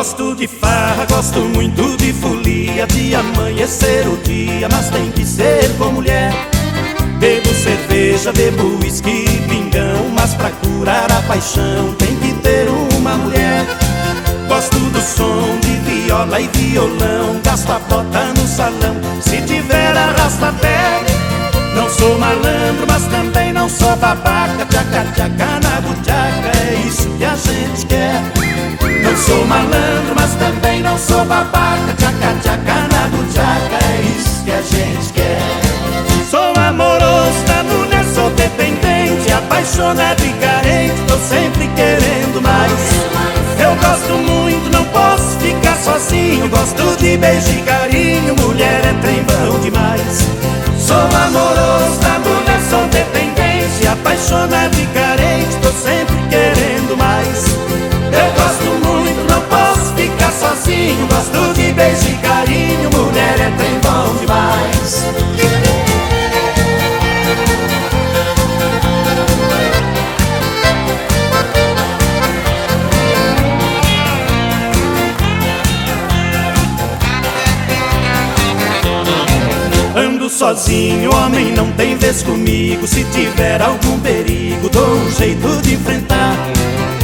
gosto muito de folia, de amanhecer o dia, mas tem que ser com mulher. Bebo cerveja, bebo uísque, pingão, mas pra curar a paixão tem que ter uma mulher. Gosto do som de viola e violão, gasto a bota no salão, se tiver arrasta pé. Não sou malandro, mas também não sou babaca, tchaca tchaca na buchaca, é isso que a gente quer. Sou malandro, mas também não sou babaca, tchaca tchaca na buchaca, é isso que a gente quer. Sou amoroso da mulher, sou dependente, apaixonado e carente, tô sempre querendo mais. Eu gosto muito, não posso ficar sozinho, gosto de beijo e carinho, mulher é trem bom demais. Sou amoroso da mulher, sou dependente, apaixonado e carente, tô sempre querendo mais. Sozinho, homem não tem vez comigo. Se tiver algum perigo, dou um jeito de enfrentar.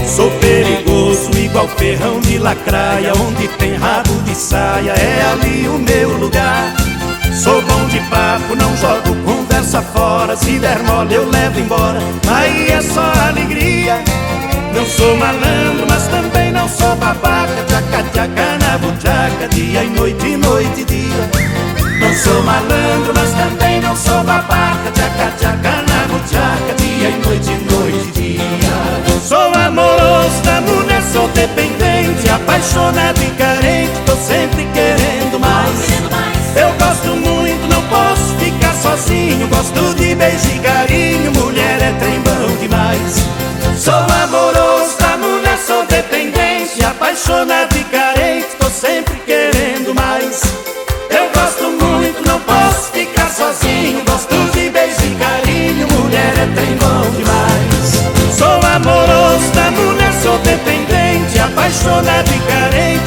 Sou perigoso igual ferrão de lacraia Onde tem rabo de saia, é ali o meu lugar. Sou bom de papo, não jogo conversa fora. Se der mole eu levo embora, aí é só alegria. Não sou malandro, mas também não sou babaca. Tchaca, tchaca na buchaca, dia e noite, noite e dia não sou malandro, mas também não sou babaca. Tchaca, tchaca, na buchaca Dia e noite, noite e dia. Sou amoroso da mulher, sou dependente Apaixonado e carente, tô sempre querendo mais. Eu gosto muito, não posso ficar sozinho. Gosto de beijo e carinho, mulher é trem bom demais. Sou amoroso da mulher, sou dependente Apaixonado e carente, tô sempre bom demais. Sou amoroso da mulher, sou dependente Apaixonado e carente,